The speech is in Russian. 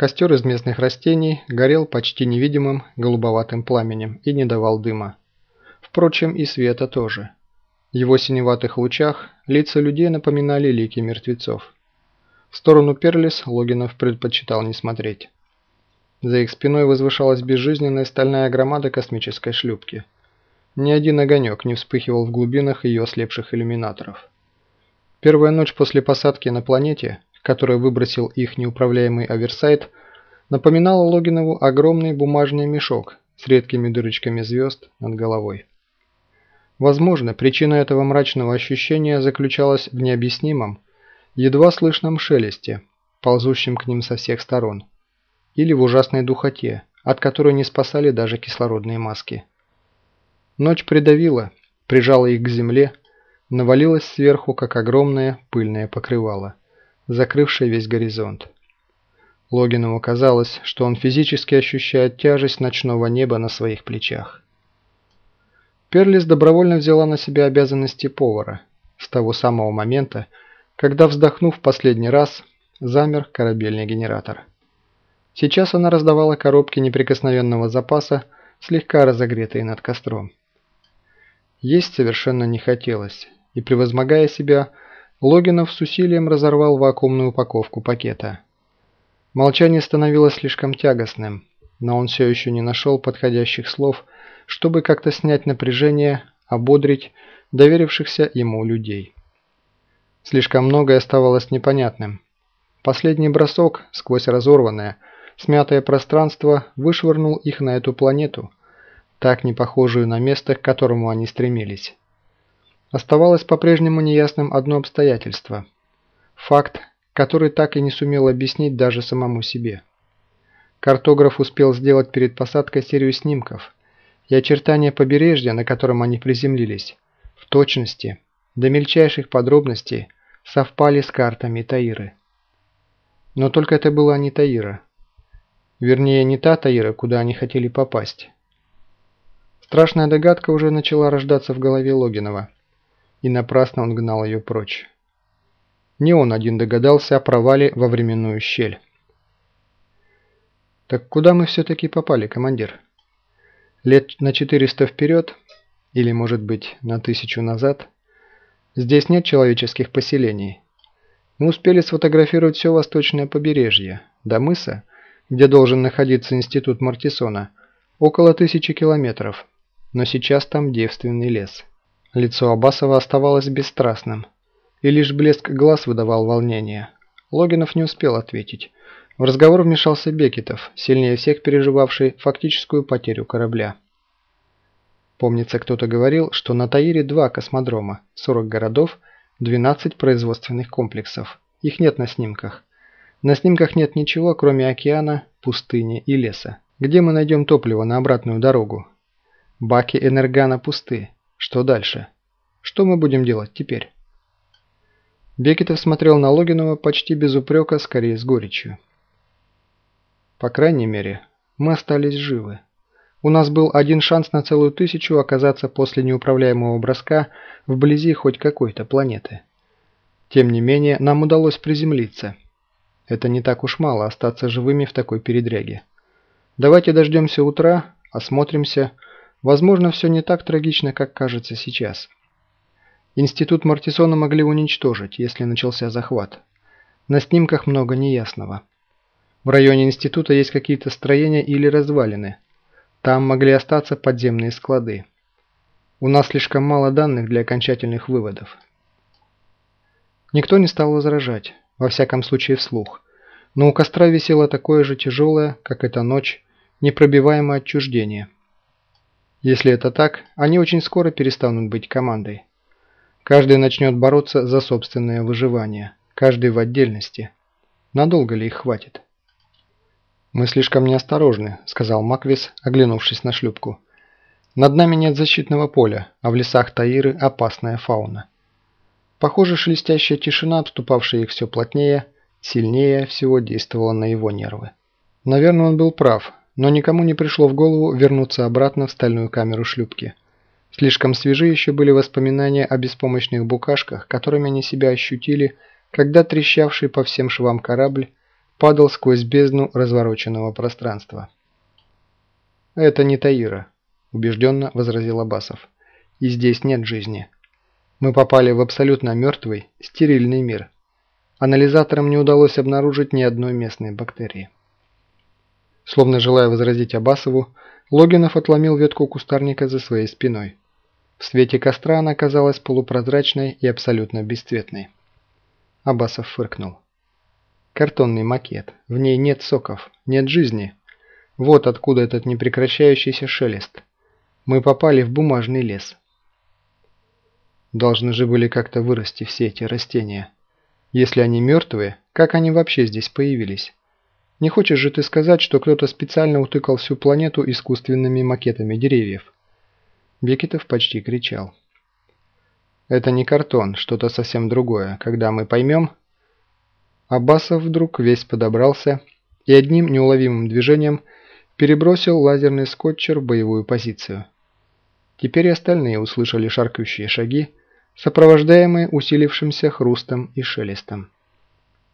Костер из местных растений горел почти невидимым голубоватым пламенем и не давал дыма. Впрочем, и света тоже. В его синеватых лучах лица людей напоминали лики мертвецов. В сторону Перлис Логинов предпочитал не смотреть. За их спиной возвышалась безжизненная стальная громада космической шлюпки. Ни один огонек не вспыхивал в глубинах ее ослепших иллюминаторов. Первая ночь после посадки на планете, которая выбросил их неуправляемый оверсайт, напоминала Логинову огромный бумажный мешок с редкими дырочками звезд над головой. Возможно, причина этого мрачного ощущения заключалась в необъяснимом, едва слышном шелесте, ползущем к ним со всех сторон, или в ужасной духоте, от которой не спасали даже кислородные маски. Ночь придавила, прижала их к земле, навалилась сверху, как огромное пыльное покрывало, закрывшее весь горизонт. Логинову казалось, что он физически ощущает тяжесть ночного неба на своих плечах. Перлис добровольно взяла на себя обязанности повара с того самого момента, когда, вздохнув последний раз, замер корабельный генератор. Сейчас она раздавала коробки неприкосновенного запаса, слегка разогретые над костром. Есть совершенно не хотелось, и превозмогая себя, Логинов с усилием разорвал вакуумную упаковку пакета. Молчание становилось слишком тягостным, но он все еще не нашел подходящих слов, чтобы как-то снять напряжение, ободрить доверившихся ему людей. Слишком многое оставалось непонятным. Последний бросок сквозь разорванное, смятое пространство вышвырнул их на эту планету, так не похожую на место, к которому они стремились. Оставалось по-прежнему неясным одно обстоятельство. Факт, который так и не сумел объяснить даже самому себе. Картограф успел сделать перед посадкой серию снимков – и очертания побережья, на котором они приземлились, в точности, до мельчайших подробностей, совпали с картами Таиры. Но только это была не Таира. Вернее, не та Таира, куда они хотели попасть. Страшная догадка уже начала рождаться в голове Логинова, и напрасно он гнал ее прочь. Не он один догадался о провале во временную щель. «Так куда мы все-таки попали, командир?» Лет на 400 вперед, или может быть на тысячу назад, здесь нет человеческих поселений. Мы успели сфотографировать все восточное побережье, до мыса, где должен находиться институт Мартисона, около тысячи километров, но сейчас там девственный лес. Лицо Абасова оставалось бесстрастным, и лишь блеск глаз выдавал волнение. Логинов не успел ответить. В разговор вмешался Бекетов, сильнее всех переживавший фактическую потерю корабля. Помнится, кто-то говорил, что на Таире два космодрома, 40 городов, 12 производственных комплексов. Их нет на снимках. На снимках нет ничего, кроме океана, пустыни и леса. Где мы найдем топливо на обратную дорогу? Баки энергана пусты. Что дальше? Что мы будем делать теперь? Бекетов смотрел на Логинова почти без упрека, скорее с горечью. По крайней мере, мы остались живы. У нас был один шанс на целую тысячу оказаться после неуправляемого броска вблизи хоть какой-то планеты. Тем не менее, нам удалось приземлиться. Это не так уж мало остаться живыми в такой передряге. Давайте дождемся утра, осмотримся. Возможно, все не так трагично, как кажется сейчас. Институт Мартисона могли уничтожить, если начался захват. На снимках много неясного. В районе института есть какие-то строения или развалины. Там могли остаться подземные склады. У нас слишком мало данных для окончательных выводов. Никто не стал возражать, во всяком случае вслух. Но у костра висело такое же тяжелое, как эта ночь, непробиваемое отчуждение. Если это так, они очень скоро перестанут быть командой. Каждый начнет бороться за собственное выживание, каждый в отдельности. Надолго ли их хватит? «Мы слишком неосторожны», – сказал Маквис, оглянувшись на шлюпку. «Над нами нет защитного поля, а в лесах Таиры опасная фауна». Похоже, шелестящая тишина, обступавшая их все плотнее, сильнее всего действовала на его нервы. Наверное, он был прав, но никому не пришло в голову вернуться обратно в стальную камеру шлюпки. Слишком свежи еще были воспоминания о беспомощных букашках, которыми они себя ощутили, когда трещавший по всем швам корабль падал сквозь бездну развороченного пространства. «Это не Таира», – убежденно возразил Абасов. «И здесь нет жизни. Мы попали в абсолютно мертвый, стерильный мир. Анализаторам не удалось обнаружить ни одной местной бактерии». Словно желая возразить Абасову, Логинов отломил ветку кустарника за своей спиной. В свете костра она казалась полупрозрачной и абсолютно бесцветной. Абасов фыркнул. Картонный макет. В ней нет соков, нет жизни. Вот откуда этот непрекращающийся шелест. Мы попали в бумажный лес. Должны же были как-то вырасти все эти растения. Если они мертвые, как они вообще здесь появились? Не хочешь же ты сказать, что кто-то специально утыкал всю планету искусственными макетами деревьев?» Бекетов почти кричал. «Это не картон, что-то совсем другое. Когда мы поймем...» Аббасов вдруг весь подобрался и одним неуловимым движением перебросил лазерный скотчер в боевую позицию. Теперь остальные услышали шаркающие шаги, сопровождаемые усилившимся хрустом и шелестом.